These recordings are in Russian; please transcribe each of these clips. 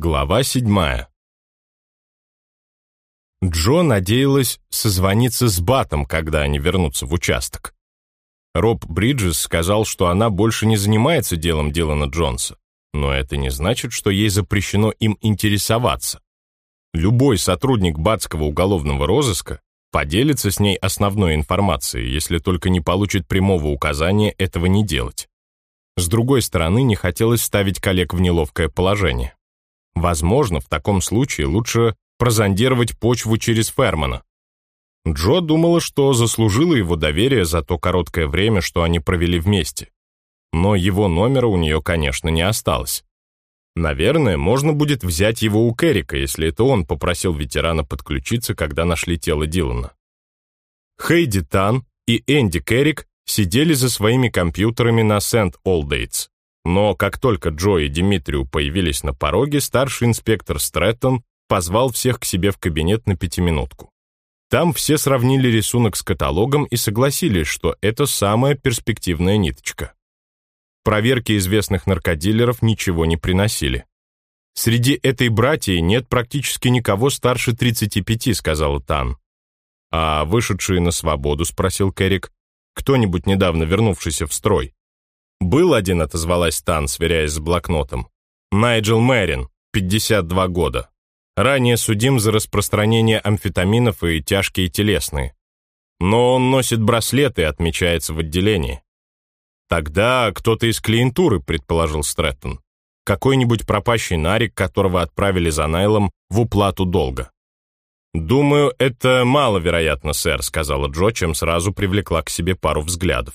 Глава седьмая. Джо надеялась созвониться с Батом, когда они вернутся в участок. Роб Бриджес сказал, что она больше не занимается делом Дилана Джонса, но это не значит, что ей запрещено им интересоваться. Любой сотрудник Батского уголовного розыска поделится с ней основной информацией, если только не получит прямого указания этого не делать. С другой стороны, не хотелось ставить коллег в неловкое положение. Возможно, в таком случае лучше прозондировать почву через Фермана. Джо думала, что заслужила его доверие за то короткое время, что они провели вместе. Но его номера у нее, конечно, не осталось. Наверное, можно будет взять его у Керрика, если это он попросил ветерана подключиться, когда нашли тело Дилана. Хейди Тан и Энди Керрик сидели за своими компьютерами на Сент-Олдейтс. Но как только Джо и Димитрию появились на пороге, старший инспектор Стрэттон позвал всех к себе в кабинет на пятиминутку. Там все сравнили рисунок с каталогом и согласились, что это самая перспективная ниточка. Проверки известных наркодилеров ничего не приносили. «Среди этой братьи нет практически никого старше 35», — сказал Тан. «А вышедшие на свободу?» — спросил Керрик. «Кто-нибудь недавно вернувшийся в строй?» «Был один», — отозвалась Тан, сверяясь с блокнотом. «Найджел Мэрин, 52 года. Ранее судим за распространение амфетаминов и тяжкие телесные. Но он носит браслеты и отмечается в отделении». «Тогда кто-то из клиентуры», — предположил Стрэттон. «Какой-нибудь пропащий нарик, которого отправили за Найлом в уплату долга». «Думаю, это маловероятно, сэр», — сказала Джо, чем сразу привлекла к себе пару взглядов.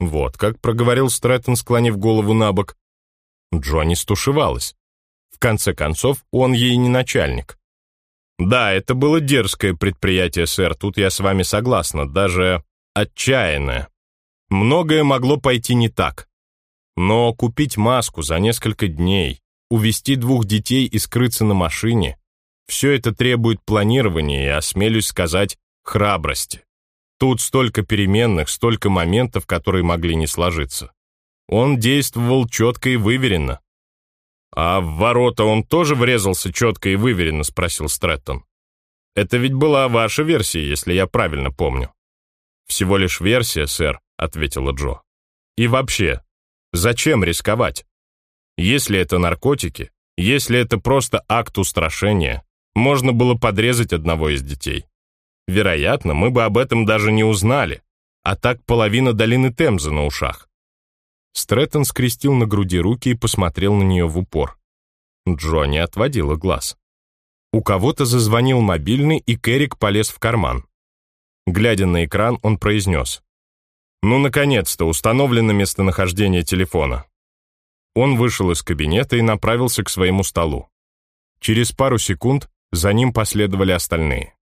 «Вот как», — проговорил Стрэттон, склонив голову на бок. Джонни стушевалась. В конце концов, он ей не начальник. «Да, это было дерзкое предприятие, сэр, тут я с вами согласна, даже отчаянное. Многое могло пойти не так. Но купить маску за несколько дней, увести двух детей и скрыться на машине — все это требует планирования и, осмелюсь сказать, храбрости. Тут столько переменных, столько моментов, которые могли не сложиться. Он действовал четко и выверенно. «А в ворота он тоже врезался четко и выверенно?» — спросил Стрэттон. «Это ведь была ваша версия, если я правильно помню». «Всего лишь версия, сэр», — ответила Джо. «И вообще, зачем рисковать? Если это наркотики, если это просто акт устрашения, можно было подрезать одного из детей. Вероятно, мы бы об этом даже не узнали, а так половина долины Темзы на ушах. Стрэттон скрестил на груди руки и посмотрел на нее в упор. Джо не отводила глаз. У кого-то зазвонил мобильный, и Керрик полез в карман. Глядя на экран, он произнес. «Ну, наконец-то, установлено местонахождение телефона». Он вышел из кабинета и направился к своему столу. Через пару секунд за ним последовали остальные.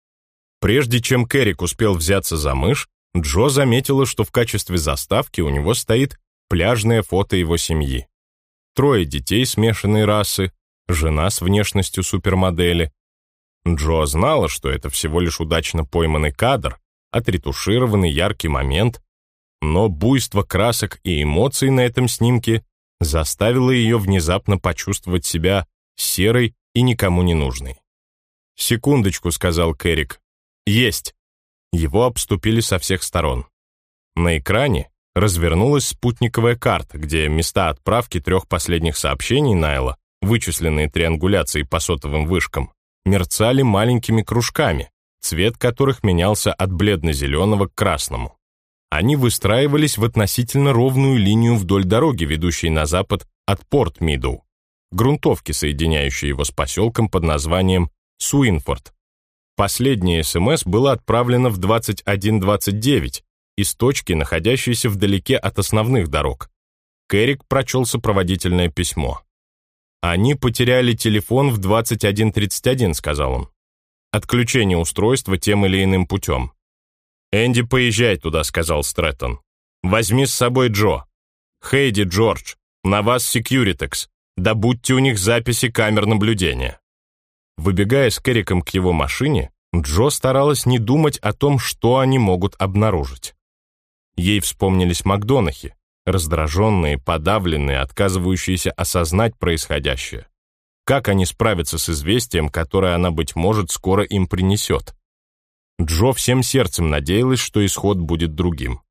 Прежде чем Керрик успел взяться за мышь, Джо заметила, что в качестве заставки у него стоит пляжное фото его семьи. Трое детей смешанной расы, жена с внешностью супермодели. Джо знала, что это всего лишь удачно пойманный кадр, отретушированный яркий момент, но буйство красок и эмоций на этом снимке заставило ее внезапно почувствовать себя серой и никому не нужной. «Секундочку», — сказал Керрик, есть. Его обступили со всех сторон. На экране развернулась спутниковая карта, где места отправки трех последних сообщений Найла, вычисленные триангуляцией по сотовым вышкам, мерцали маленькими кружками, цвет которых менялся от бледно-зеленого к красному. Они выстраивались в относительно ровную линию вдоль дороги, ведущей на запад от Порт-Мидоу, грунтовки, соединяющей его с поселком под названием Суинфорд, Последнее СМС было отправлено в 21.29 из точки, находящейся вдалеке от основных дорог. Кэрик прочел сопроводительное письмо. «Они потеряли телефон в 21.31», — сказал он. «Отключение устройства тем или иным путем». «Энди, поезжай туда», — сказал Стрэттон. «Возьми с собой Джо. Хейди, Джордж, на вас Секьюритекс. Добудьте у них записи камер наблюдения». Выбегая с Керриком к его машине, Джо старалась не думать о том, что они могут обнаружить. Ей вспомнились Макдонахи, раздраженные, подавленные, отказывающиеся осознать происходящее. Как они справятся с известием, которое она, быть может, скоро им принесет? Джо всем сердцем надеялась, что исход будет другим.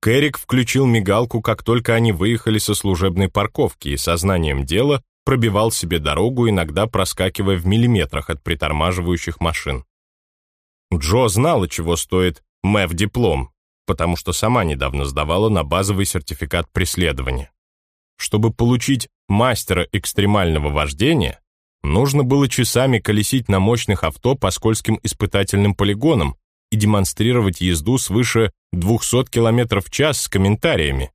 Кэрик включил мигалку, как только они выехали со служебной парковки, и сознанием дела пробивал себе дорогу, иногда проскакивая в миллиметрах от притормаживающих машин. Джо знала, чего стоит МЭФ-диплом, потому что сама недавно сдавала на базовый сертификат преследования. Чтобы получить мастера экстремального вождения, нужно было часами колесить на мощных авто по скользким испытательным полигонам и демонстрировать езду свыше 200 км в час с комментариями.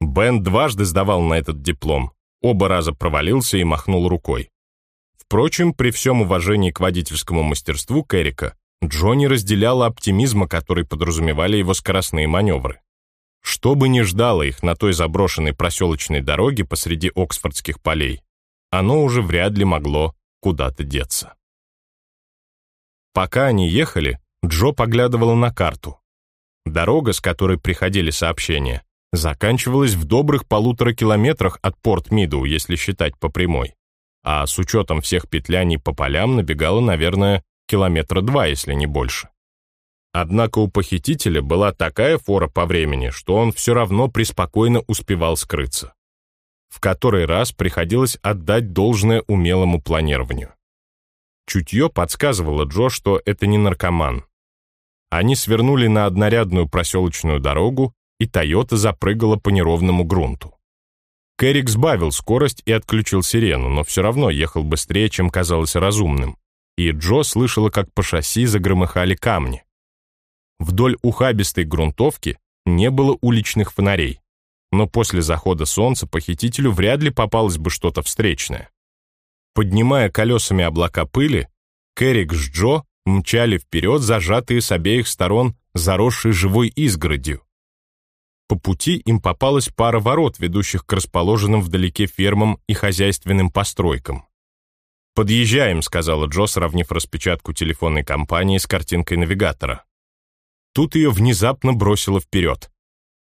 Бен дважды сдавал на этот диплом, оба раза провалился и махнул рукой. Впрочем, при всем уважении к водительскому мастерству Кэрика, Джонни разделяла оптимизма, который подразумевали его скоростные маневры. Что бы ни ждало их на той заброшенной проселочной дороге посреди Оксфордских полей, оно уже вряд ли могло куда-то деться. Пока они ехали, Джо поглядывала на карту. Дорога, с которой приходили сообщения, заканчивалась в добрых полутора километрах от порт Мидоу, если считать по прямой. А с учетом всех петляний по полям набегала, наверное, километра два, если не больше. Однако у похитителя была такая фора по времени, что он все равно преспокойно успевал скрыться. В который раз приходилось отдать должное умелому планированию. Чутье подсказывало Джо, что это не наркоман. Они свернули на однорядную проселочную дорогу, и Тойота запрыгала по неровному грунту. Кэрик сбавил скорость и отключил сирену, но все равно ехал быстрее, чем казалось разумным, и Джо слышала, как по шасси загромыхали камни. Вдоль ухабистой грунтовки не было уличных фонарей, но после захода солнца похитителю вряд ли попалось бы что-то встречное. Поднимая колесами облака пыли, Кэрик с Джо мчали вперед, зажатые с обеих сторон заросшей живой изгородью. По пути им попалась пара ворот, ведущих к расположенным вдалеке фермам и хозяйственным постройкам. «Подъезжаем», — сказала Джо, сравнив распечатку телефонной компании с картинкой навигатора. Тут ее внезапно бросило вперед.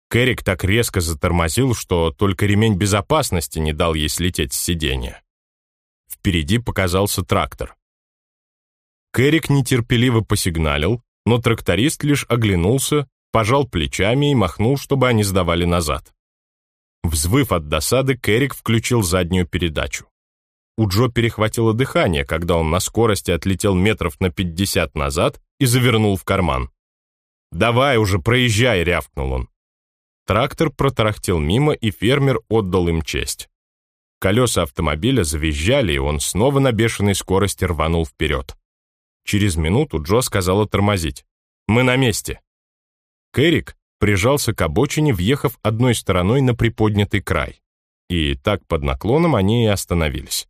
Кэрик так резко затормозил, что только ремень безопасности не дал ей слететь с сиденья. Впереди показался трактор. Кэрик нетерпеливо посигналил, но тракторист лишь оглянулся, пожал плечами и махнул, чтобы они сдавали назад. Взвыв от досады, Кэрик включил заднюю передачу. У Джо перехватило дыхание, когда он на скорости отлетел метров на пятьдесят назад и завернул в карман. «Давай уже, проезжай!» — рявкнул он. Трактор протарахтел мимо, и фермер отдал им честь. Колеса автомобиля завизжали, и он снова на бешеной скорости рванул вперед. Через минуту Джо сказала тормозить. «Мы на месте». Кэрик прижался к обочине, въехав одной стороной на приподнятый край. И так под наклоном они и остановились.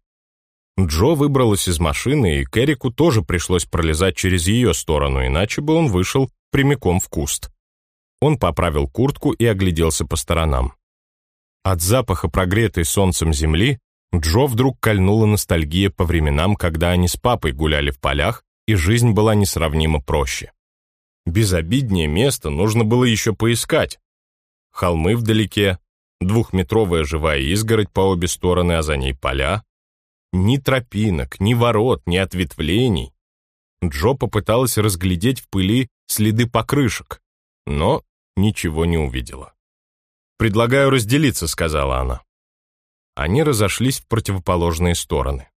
Джо выбралась из машины, и Кэрику тоже пришлось пролезать через ее сторону, иначе бы он вышел прямиком в куст. Он поправил куртку и огляделся по сторонам. От запаха прогретой солнцем земли Джо вдруг кольнула ностальгия по временам, когда они с папой гуляли в полях, и жизнь была несравнимо проще. Безобиднее место нужно было еще поискать. Холмы вдалеке, двухметровая живая изгородь по обе стороны, а за ней поля. Ни тропинок, ни ворот, ни ответвлений. Джо попыталась разглядеть в пыли следы покрышек, но ничего не увидела. «Предлагаю разделиться», — сказала она. Они разошлись в противоположные стороны.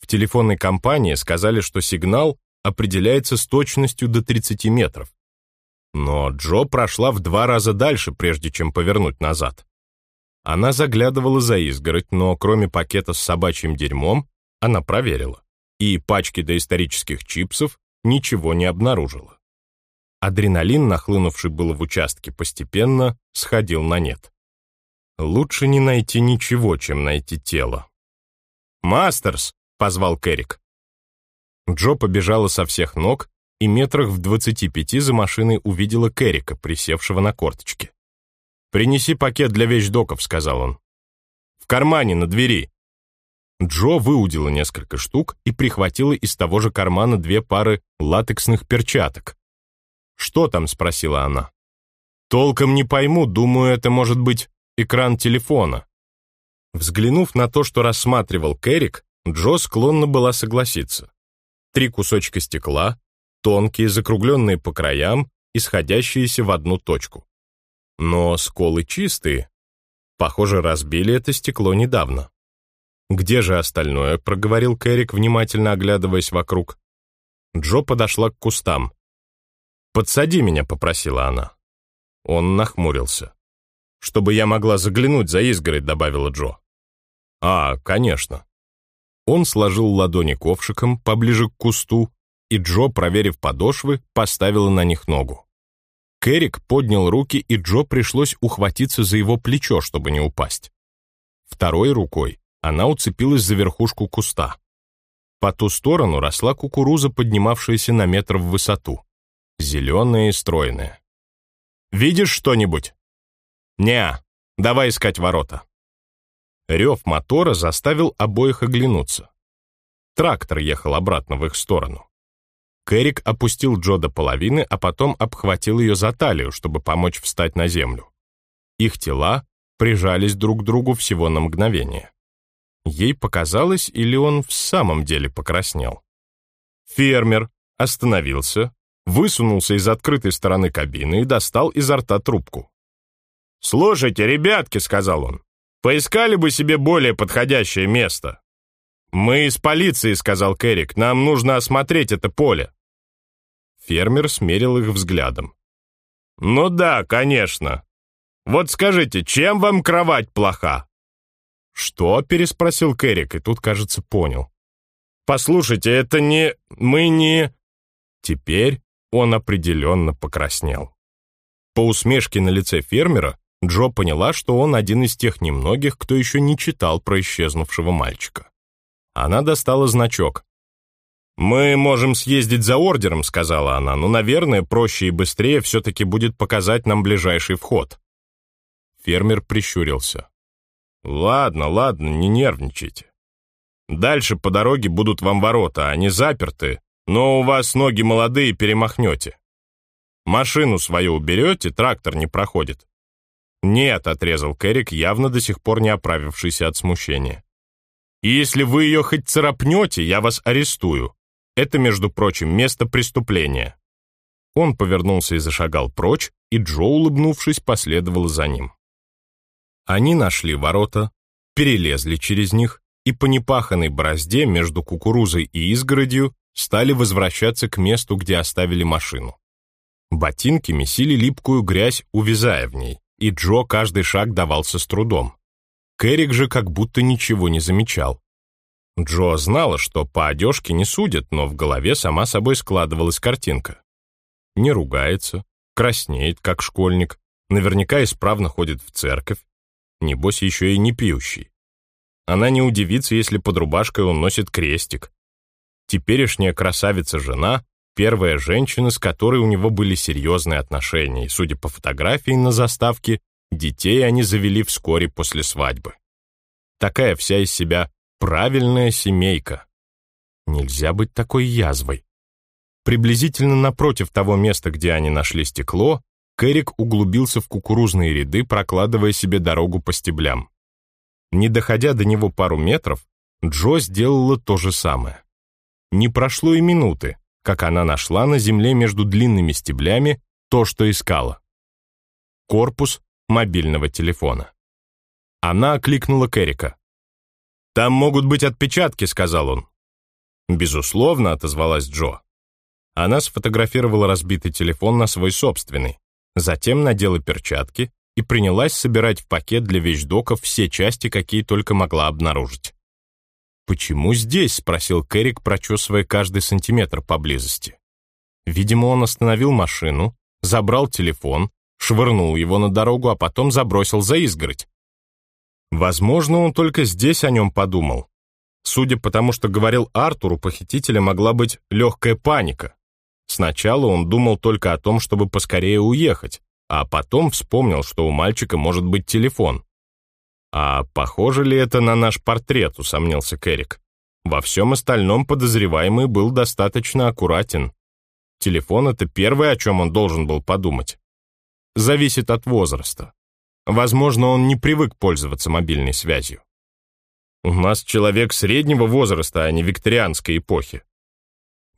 В телефонной компании сказали, что сигнал определяется с точностью до 30 метров. Но Джо прошла в два раза дальше, прежде чем повернуть назад. Она заглядывала за изгородь, но кроме пакета с собачьим дерьмом, она проверила и пачки доисторических чипсов ничего не обнаружила. Адреналин, нахлынувший было в участке, постепенно сходил на нет. Лучше не найти ничего, чем найти тело. «Мастерс!» — позвал Керрик. Джо побежала со всех ног и метрах в двадцати пяти за машиной увидела Керрика, присевшего на корточке. «Принеси пакет для вещдоков», — сказал он. «В кармане, на двери». Джо выудила несколько штук и прихватила из того же кармана две пары латексных перчаток. «Что там?» — спросила она. «Толком не пойму, думаю, это может быть экран телефона». Взглянув на то, что рассматривал Керрик, Джо склонна была согласиться. Три кусочка стекла, тонкие, закругленные по краям и сходящиеся в одну точку. Но сколы чистые. Похоже, разбили это стекло недавно. «Где же остальное?» — проговорил Кэрик, внимательно оглядываясь вокруг. Джо подошла к кустам. «Подсади меня», — попросила она. Он нахмурился. «Чтобы я могла заглянуть за изгородь», — добавила Джо. «А, конечно». Он сложил ладони ковшиком поближе к кусту, и Джо, проверив подошвы, поставила на них ногу. Керрик поднял руки, и Джо пришлось ухватиться за его плечо, чтобы не упасть. Второй рукой она уцепилась за верхушку куста. По ту сторону росла кукуруза, поднимавшаяся на метр в высоту. Зеленая и стройная. «Видишь что-нибудь?» «Не, давай искать ворота». Рев мотора заставил обоих оглянуться. Трактор ехал обратно в их сторону. Кэрик опустил Джо до половины, а потом обхватил ее за талию, чтобы помочь встать на землю. Их тела прижались друг к другу всего на мгновение. Ей показалось, или он в самом деле покраснел. Фермер остановился, высунулся из открытой стороны кабины и достал изо рта трубку. «Слушайте, ребятки», — сказал он, — «поискали бы себе более подходящее место». «Мы из полиции», — сказал Керрик, — «нам нужно осмотреть это поле». Фермер смерил их взглядом. «Ну да, конечно. Вот скажите, чем вам кровать плоха?» «Что?» — переспросил Кэрик, и тут, кажется, понял. «Послушайте, это не... мы не...» Теперь он определенно покраснел. По усмешке на лице фермера Джо поняла, что он один из тех немногих, кто еще не читал про исчезнувшего мальчика. Она достала значок. «Мы можем съездить за ордером», — сказала она, «но, наверное, проще и быстрее все-таки будет показать нам ближайший вход». Фермер прищурился. «Ладно, ладно, не нервничайте. Дальше по дороге будут вам ворота, они заперты, но у вас ноги молодые, перемахнете. Машину свою уберете, трактор не проходит». «Нет», — отрезал Кэрик, явно до сих пор не оправившийся от смущения. «И если вы ее хоть царапнете, я вас арестую. Это, между прочим, место преступления». Он повернулся и зашагал прочь, и Джо, улыбнувшись, последовал за ним. Они нашли ворота, перелезли через них и по непаханной борозде между кукурузой и изгородью стали возвращаться к месту, где оставили машину. Ботинки месили липкую грязь, увязая в ней, и Джо каждый шаг давался с трудом. Кэрик же как будто ничего не замечал. Джо знала, что по одежке не судят, но в голове сама собой складывалась картинка. Не ругается, краснеет, как школьник, наверняка исправно ходит в церковь, небось еще и не пьющий. Она не удивится, если под рубашкой он носит крестик. Теперешняя красавица-жена — первая женщина, с которой у него были серьезные отношения, и, судя по фотографии на заставке, детей они завели вскоре после свадьбы. Такая вся из себя правильная семейка. Нельзя быть такой язвой. Приблизительно напротив того места, где они нашли стекло, Кэрик углубился в кукурузные ряды, прокладывая себе дорогу по стеблям. Не доходя до него пару метров, Джо сделала то же самое. Не прошло и минуты, как она нашла на земле между длинными стеблями то, что искала. Корпус мобильного телефона. Она окликнула Кэрика. «Там могут быть отпечатки», — сказал он. «Безусловно», — отозвалась Джо. Она сфотографировала разбитый телефон на свой собственный. Затем надела перчатки и принялась собирать в пакет для вещдоков все части, какие только могла обнаружить. «Почему здесь?» — спросил Кэрик, прочесывая каждый сантиметр поблизости. Видимо, он остановил машину, забрал телефон, швырнул его на дорогу, а потом забросил за изгородь. Возможно, он только здесь о нем подумал. Судя по тому, что говорил Артур, у похитителя могла быть легкая паника. Сначала он думал только о том, чтобы поскорее уехать, а потом вспомнил, что у мальчика может быть телефон. «А похоже ли это на наш портрет?» — усомнился Кэрик. Во всем остальном подозреваемый был достаточно аккуратен. Телефон — это первое, о чем он должен был подумать. Зависит от возраста. Возможно, он не привык пользоваться мобильной связью. У нас человек среднего возраста, а не викторианской эпохи.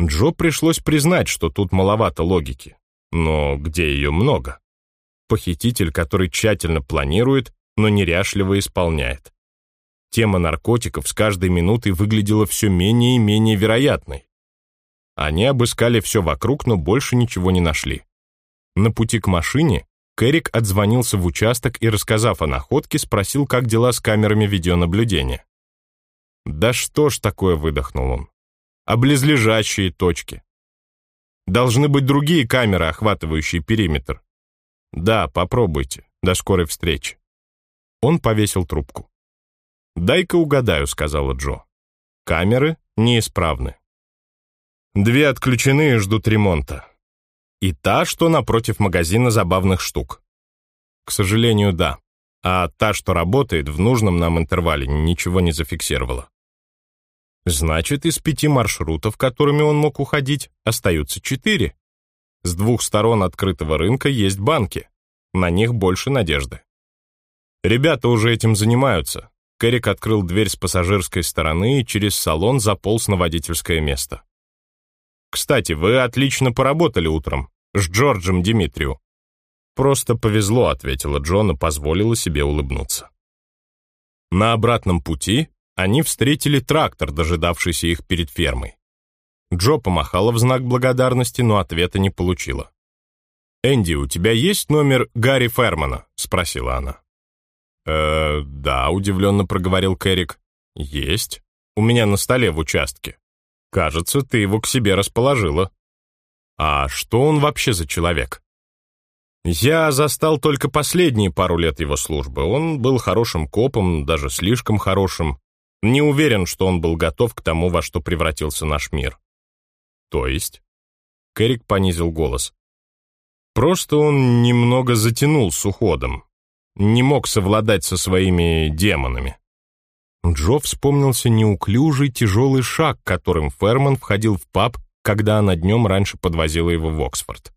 Джо пришлось признать, что тут маловато логики. Но где ее много? Похититель, который тщательно планирует, но неряшливо исполняет. Тема наркотиков с каждой минутой выглядела все менее и менее вероятной. Они обыскали все вокруг, но больше ничего не нашли. На пути к машине Кэрик отзвонился в участок и, рассказав о находке, спросил, как дела с камерами видеонаблюдения. «Да что ж такое», — выдохнул он. «А близлежащие точки?» «Должны быть другие камеры, охватывающие периметр». «Да, попробуйте. До скорой встречи». Он повесил трубку. «Дай-ка угадаю», — сказала Джо. «Камеры неисправны. Две отключены и ждут ремонта. И та, что напротив магазина забавных штук. К сожалению, да. А та, что работает в нужном нам интервале, ничего не зафиксировала. Значит, из пяти маршрутов, которыми он мог уходить, остаются четыре. С двух сторон открытого рынка есть банки. На них больше надежды. Ребята уже этим занимаются. Кэрик открыл дверь с пассажирской стороны и через салон заполз на водительское место. «Кстати, вы отлично поработали утром. С Джорджем Димитрию». «Просто повезло», — ответила Джона, позволила себе улыбнуться. На обратном пути они встретили трактор, дожидавшийся их перед фермой. Джо помахала в знак благодарности, но ответа не получила. «Энди, у тебя есть номер Гарри Фермана?» — спросила она. «Э, да», — удивленно проговорил Кэрик. «Есть. У меня на столе в участке. Кажется, ты его к себе расположила». «А что он вообще за человек?» «Я застал только последние пару лет его службы. Он был хорошим копом, даже слишком хорошим. Не уверен, что он был готов к тому, во что превратился наш мир». «То есть?» Кэрик понизил голос. «Просто он немного затянул с уходом не мог совладать со своими демонами. Джо вспомнился неуклюжий тяжелый шаг, которым Ферман входил в паб, когда она днем раньше подвозила его в Оксфорд.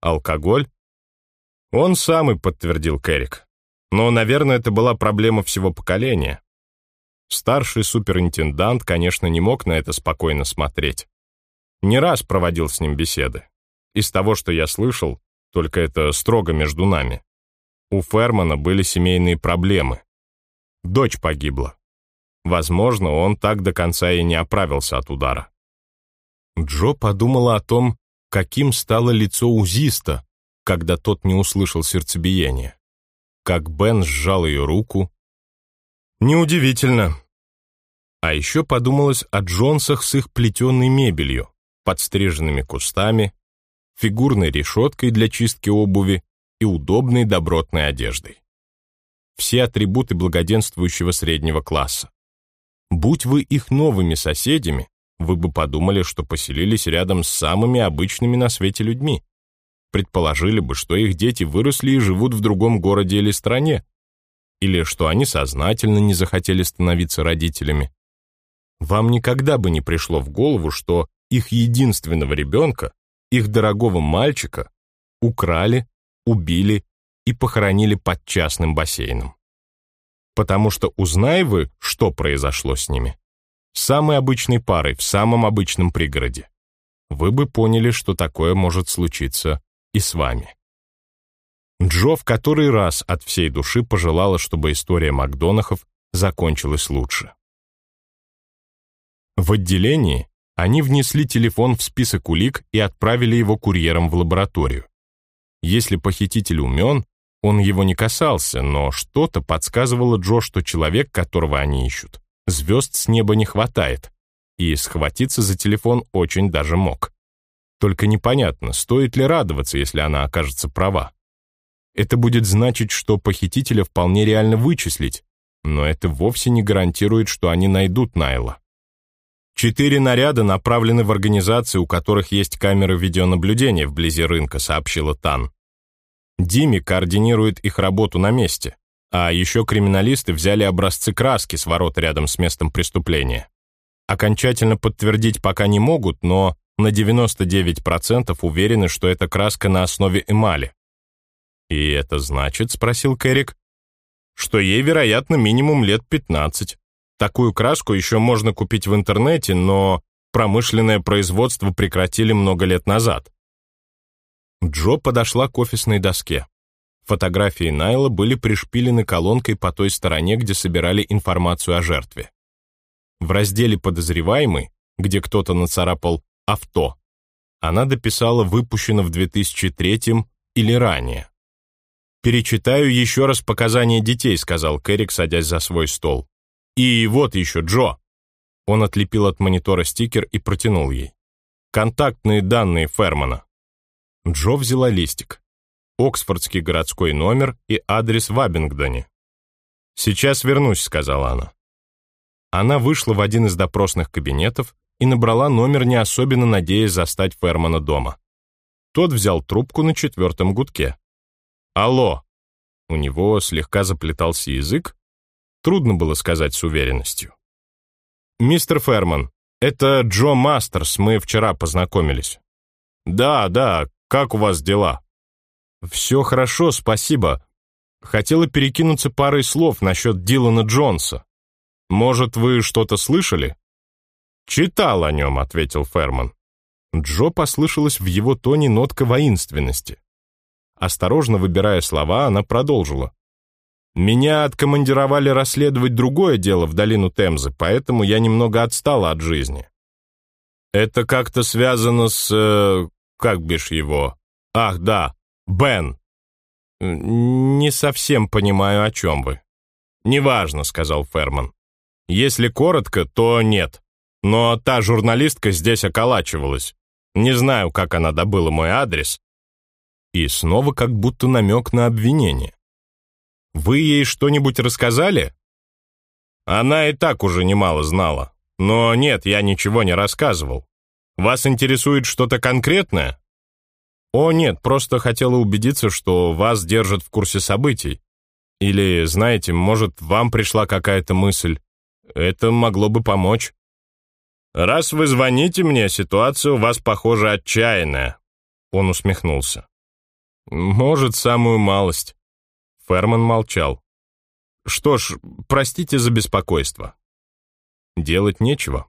Алкоголь? Он сам и подтвердил Керрик. Но, наверное, это была проблема всего поколения. Старший суперинтендант, конечно, не мог на это спокойно смотреть. Не раз проводил с ним беседы. Из того, что я слышал, только это строго между нами. У Фермана были семейные проблемы. Дочь погибла. Возможно, он так до конца и не оправился от удара. Джо подумала о том, каким стало лицо узиста, когда тот не услышал сердцебиения. Как Бен сжал ее руку. Неудивительно. А еще подумалось о Джонсах с их плетеной мебелью, подстриженными кустами, фигурной решеткой для чистки обуви и удобной добротной одеждой. Все атрибуты благоденствующего среднего класса. Будь вы их новыми соседями, вы бы подумали, что поселились рядом с самыми обычными на свете людьми. Предположили бы, что их дети выросли и живут в другом городе или стране, или что они сознательно не захотели становиться родителями. Вам никогда бы не пришло в голову, что их единственного ребенка, их дорогого мальчика, украли убили и похоронили под частным бассейном. Потому что узнай вы, что произошло с ними, самой обычной парой в самом обычном пригороде, вы бы поняли, что такое может случиться и с вами. Джо в который раз от всей души пожелала, чтобы история Макдонахов закончилась лучше. В отделении они внесли телефон в список улик и отправили его курьером в лабораторию. Если похититель умен, он его не касался, но что-то подсказывало Джо, что человек, которого они ищут, звезд с неба не хватает, и схватиться за телефон очень даже мог. Только непонятно, стоит ли радоваться, если она окажется права. Это будет значить, что похитителя вполне реально вычислить, но это вовсе не гарантирует, что они найдут Найла. «Четыре наряда направлены в организации, у которых есть камеры видеонаблюдения вблизи рынка», сообщила Тан. Дими координирует их работу на месте, а еще криминалисты взяли образцы краски с ворот рядом с местом преступления. Окончательно подтвердить пока не могут, но на 99% уверены, что это краска на основе эмали. «И это значит?» — спросил Кэрик. «Что ей, вероятно, минимум лет 15. Такую краску еще можно купить в интернете, но промышленное производство прекратили много лет назад. Джо подошла к офисной доске. Фотографии Найла были пришпилены колонкой по той стороне, где собирали информацию о жертве. В разделе «Подозреваемый», где кто-то нацарапал «авто», она дописала «выпущено в 2003 или ранее». «Перечитаю еще раз показания детей», — сказал Кэрик, садясь за свой стол. «И вот еще, Джо». Он отлепил от монитора стикер и протянул ей. «Контактные данные Фермана». Джо взяла листик. Оксфордский городской номер и адрес в Абингдоне. «Сейчас вернусь», — сказала она. Она вышла в один из допросных кабинетов и набрала номер, не особенно надеясь застать Фермана дома. Тот взял трубку на четвертом гудке. «Алло!» У него слегка заплетался язык. Трудно было сказать с уверенностью. «Мистер Ферман, это Джо Мастерс, мы вчера познакомились». «Да, да, как у вас дела?» «Все хорошо, спасибо. Хотела перекинуться парой слов насчет Дилана Джонса. Может, вы что-то слышали?» «Читал о нем», — ответил Ферман. Джо послышалась в его тоне нотка воинственности. Осторожно выбирая слова, она продолжила. «Меня откомандировали расследовать другое дело в долину Темзы, поэтому я немного отстала от жизни». «Это как-то связано с... Э, как бишь его? Ах, да, Бен». «Не совсем понимаю, о чем вы». «Неважно», — сказал Ферман. «Если коротко, то нет. Но та журналистка здесь околачивалась. Не знаю, как она добыла мой адрес, и снова как будто намек на обвинение. «Вы ей что-нибудь рассказали?» Она и так уже немало знала. Но нет, я ничего не рассказывал. Вас интересует что-то конкретное? О, нет, просто хотела убедиться, что вас держат в курсе событий. Или, знаете, может, вам пришла какая-то мысль. Это могло бы помочь. Раз вы звоните мне, ситуация у вас, похоже, отчаянная. Он усмехнулся. «Может, самую малость». Ферман молчал. «Что ж, простите за беспокойство». Делать нечего.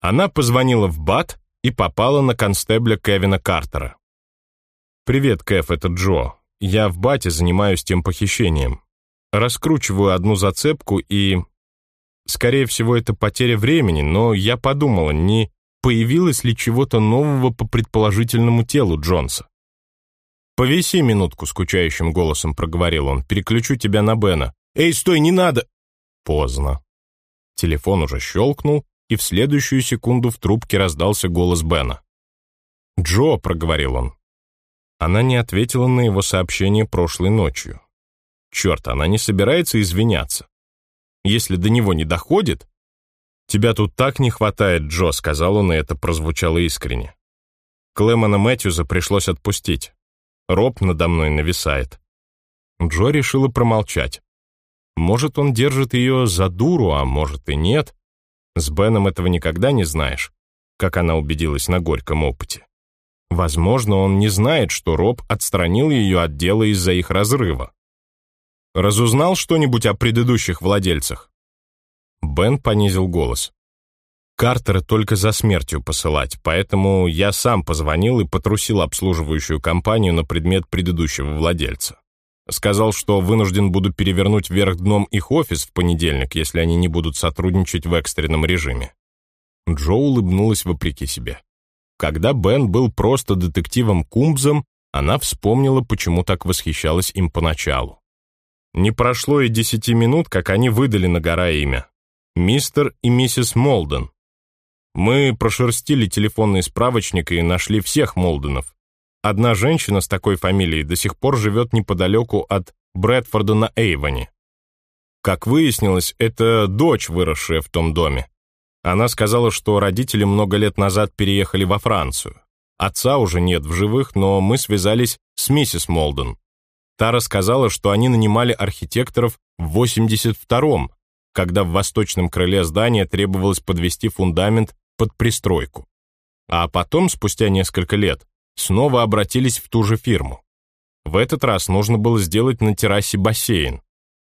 Она позвонила в БАТ и попала на констебля Кевина Картера. «Привет, Кев, это Джо. Я в БАТе занимаюсь тем похищением. Раскручиваю одну зацепку и... Скорее всего, это потеря времени, но я подумала, не появилось ли чего-то нового по предположительному телу Джонса. «Повиси минутку», — скучающим голосом проговорил он. «Переключу тебя на Бена». «Эй, стой, не надо!» Поздно. Телефон уже щелкнул, и в следующую секунду в трубке раздался голос Бена. «Джо», — проговорил он. Она не ответила на его сообщение прошлой ночью. Черт, она не собирается извиняться. Если до него не доходит... «Тебя тут так не хватает, Джо», — сказал он, и это прозвучало искренне. Клемона Мэтьюза пришлось отпустить. Роб надо мной нависает. Джо решила промолчать. Может, он держит ее за дуру, а может и нет. С Беном этого никогда не знаешь, как она убедилась на горьком опыте. Возможно, он не знает, что Роб отстранил ее от дела из-за их разрыва. Разузнал что-нибудь о предыдущих владельцах? Бен понизил голос. Картера только за смертью посылать, поэтому я сам позвонил и потрусил обслуживающую компанию на предмет предыдущего владельца. Сказал, что вынужден буду перевернуть вверх дном их офис в понедельник, если они не будут сотрудничать в экстренном режиме. Джо улыбнулась вопреки себе. Когда Бен был просто детективом Кумбзом, она вспомнила, почему так восхищалась им поначалу. Не прошло и десяти минут, как они выдали на гора имя. Мистер и миссис Молден, мы прошерстили телефонный справочник и нашли всех Молденов. Одна женщина с такой фамилией до сих пор живет неподалеку от Брэдфорда на Эйвоне. Как выяснилось, это дочь, выросшая в том доме. Она сказала, что родители много лет назад переехали во Францию. Отца уже нет в живых, но мы связались с миссис Молден. Та рассказала, что они нанимали архитекторов в 82-м, когда в восточном крыле здания требовалось подвести фундамент под пристройку. А потом, спустя несколько лет, снова обратились в ту же фирму. В этот раз нужно было сделать на террасе бассейн.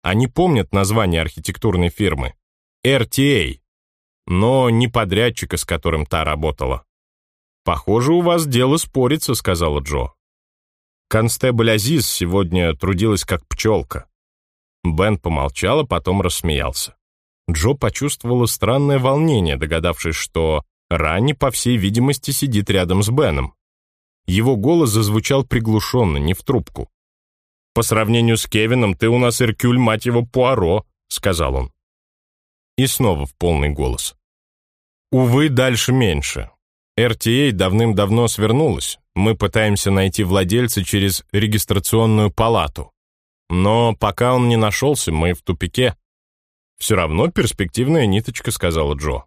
Они помнят название архитектурной фирмы. RTA, но не подрядчика, с которым та работала. «Похоже, у вас дело спорится», — сказала Джо. Констебль Азиз сегодня трудилась как пчелка. Бен помолчал, а потом рассмеялся. Джо почувствовала странное волнение, догадавшись, что Ранни, по всей видимости, сидит рядом с Беном. Его голос зазвучал приглушенно, не в трубку. «По сравнению с Кевином, ты у нас Эркюль, мать его, Пуаро», — сказал он. И снова в полный голос. «Увы, дальше меньше. RTA давным-давно свернулась. Мы пытаемся найти владельца через регистрационную палату. Но пока он не нашелся, мы в тупике. Все равно перспективная ниточка, сказала Джо.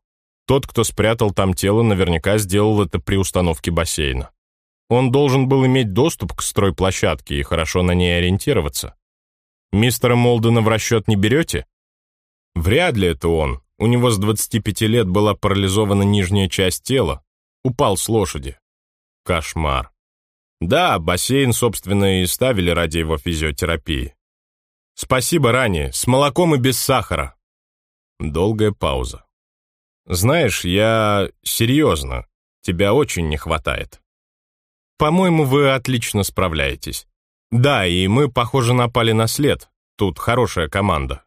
Тот, кто спрятал там тело, наверняка сделал это при установке бассейна. Он должен был иметь доступ к стройплощадке и хорошо на ней ориентироваться. Мистера Молдена в расчет не берете? Вряд ли это он. У него с 25 лет была парализована нижняя часть тела. Упал с лошади. Кошмар. Да, бассейн, собственно, и ставили ради его физиотерапии. Спасибо ранее, с молоком и без сахара. Долгая пауза. Знаешь, я серьезно, тебя очень не хватает. По-моему, вы отлично справляетесь. Да, и мы, похоже, напали на след. Тут хорошая команда.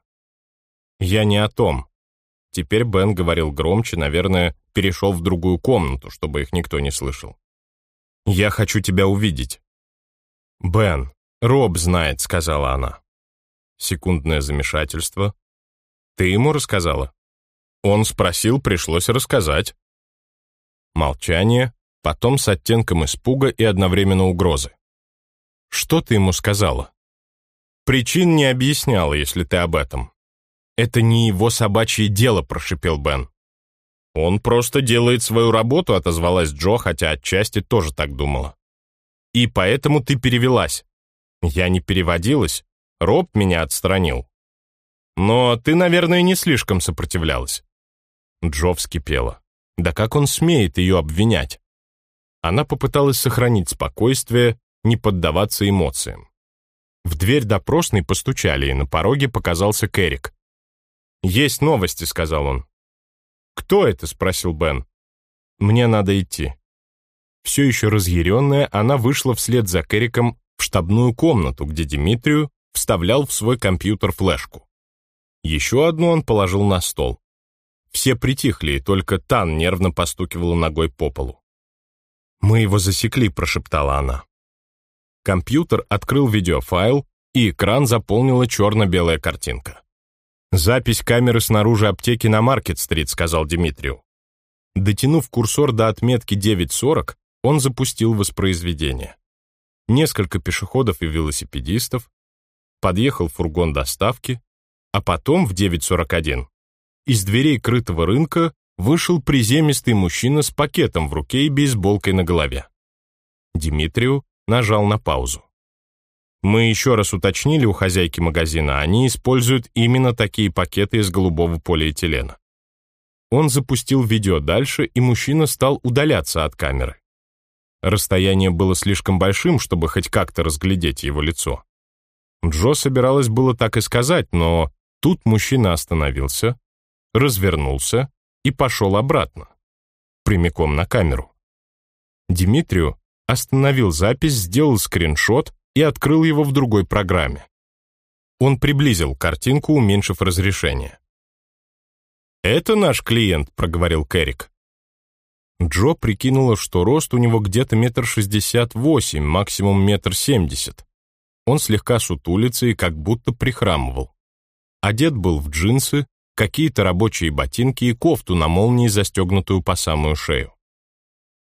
Я не о том. Теперь Бен говорил громче, наверное, перешел в другую комнату, чтобы их никто не слышал. «Я хочу тебя увидеть». «Бен, Роб знает», — сказала она. Секундное замешательство. «Ты ему рассказала?» Он спросил, пришлось рассказать. Молчание, потом с оттенком испуга и одновременно угрозы. «Что ты ему сказала?» «Причин не объясняла, если ты об этом». «Это не его собачье дело», — прошипел Бен. «Он просто делает свою работу», — отозвалась Джо, хотя отчасти тоже так думала. «И поэтому ты перевелась». «Я не переводилась. Роб меня отстранил». «Но ты, наверное, не слишком сопротивлялась». Джо вскипела. Да как он смеет ее обвинять? Она попыталась сохранить спокойствие, не поддаваться эмоциям. В дверь допросной постучали, и на пороге показался Кэрик. «Есть новости», — сказал он. «Кто это?» — спросил Бен. «Мне надо идти». Все еще разъяренная, она вышла вслед за Кэриком в штабную комнату, где Димитрию вставлял в свой компьютер флешку. Еще одну он положил на стол. Все притихли, и только Тан нервно постукивала ногой по полу. «Мы его засекли», — прошептала она. Компьютер открыл видеофайл, и экран заполнила черно-белая картинка. «Запись камеры снаружи аптеки на Маркет-стрит», — сказал Дмитрию. Дотянув курсор до отметки 9.40, он запустил воспроизведение. Несколько пешеходов и велосипедистов, подъехал фургон доставки, а потом в 9.41 из дверей крытого рынка вышел приземистый мужчина с пакетом в руке и бейсболкой на голове. Димитрию нажал на паузу. Мы еще раз уточнили у хозяйки магазина, они используют именно такие пакеты из голубого полиэтилена. Он запустил видео дальше, и мужчина стал удаляться от камеры. Расстояние было слишком большим, чтобы хоть как-то разглядеть его лицо. Джо собиралась было так и сказать, но тут мужчина остановился, развернулся и пошел обратно, прямиком на камеру. Димитрию остановил запись, сделал скриншот и открыл его в другой программе. Он приблизил картинку, уменьшив разрешение. «Это наш клиент», — проговорил Кэрик. Джо прикинула, что рост у него где-то метр шестьдесят восемь, максимум метр семьдесят. Он слегка сутулится и как будто прихрамывал. Одет был в джинсы, какие-то рабочие ботинки и кофту на молнии, застегнутую по самую шею.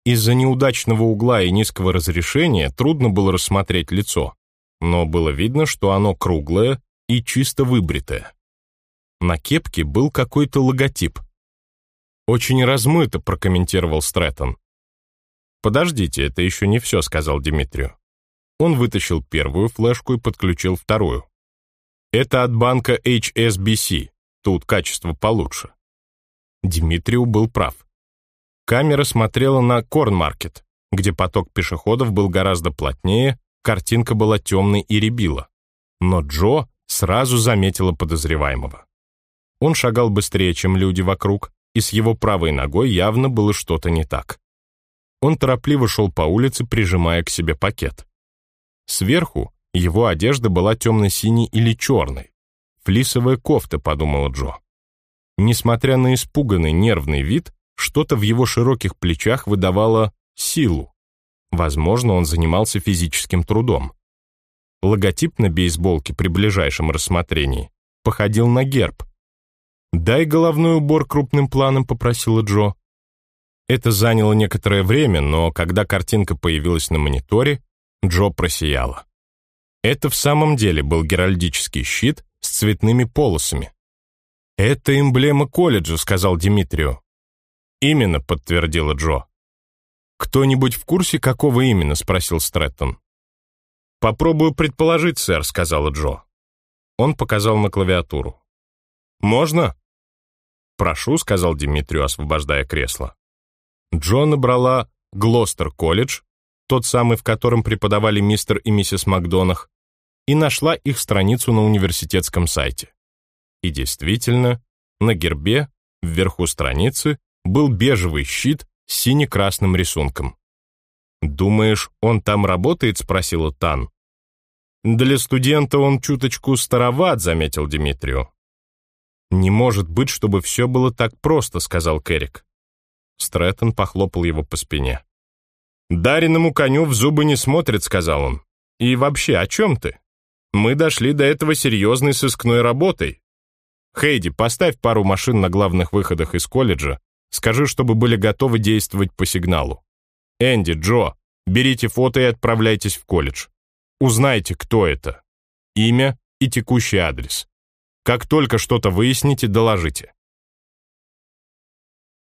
Из-за неудачного угла и низкого разрешения трудно было рассмотреть лицо, но было видно, что оно круглое и чисто выбритое. На кепке был какой-то логотип. «Очень размыто», — прокомментировал Стрэттон. «Подождите, это еще не все», — сказал Дмитрию. Он вытащил первую флешку и подключил вторую. «Это от банка HSBC. Тут качество получше. Дмитрию был прав. Камера смотрела на Корнмаркет, где поток пешеходов был гораздо плотнее, картинка была темной и рябила. Но Джо сразу заметила подозреваемого. Он шагал быстрее, чем люди вокруг, и с его правой ногой явно было что-то не так. Он торопливо шел по улице, прижимая к себе пакет. Сверху его одежда была темно-синей или черной. «Флисовая кофта», — подумала Джо. Несмотря на испуганный нервный вид, что-то в его широких плечах выдавало силу. Возможно, он занимался физическим трудом. Логотип на бейсболке при ближайшем рассмотрении походил на герб. «Дай головной убор крупным планом», — попросила Джо. Это заняло некоторое время, но когда картинка появилась на мониторе, Джо просияла. Это в самом деле был геральдический щит с цветными полосами. «Это эмблема колледжа», — сказал Димитрию. «Именно», — подтвердила Джо. «Кто-нибудь в курсе, какого именно?» — спросил Стрэттон. «Попробую предположить, сэр», — сказала Джо. Он показал на клавиатуру. «Можно?» «Прошу», — сказал Димитрию, освобождая кресло. Джо набрала Глостер колледж, тот самый, в котором преподавали мистер и миссис Макдонах, и нашла их страницу на университетском сайте. И действительно, на гербе, вверху страницы, был бежевый щит с сине-красным рисунком. «Думаешь, он там работает?» — спросила Тан. «Для студента он чуточку староват», — заметил Дмитрию. «Не может быть, чтобы все было так просто», — сказал Керрик. Стрэттон похлопал его по спине. «Дареному коню в зубы не смотрит», — сказал он. «И вообще, о чем ты? Мы дошли до этого серьезной сыскной работой. Хейди, поставь пару машин на главных выходах из колледжа, скажи, чтобы были готовы действовать по сигналу. Энди, Джо, берите фото и отправляйтесь в колледж. Узнайте, кто это. Имя и текущий адрес. Как только что-то выясните, доложите.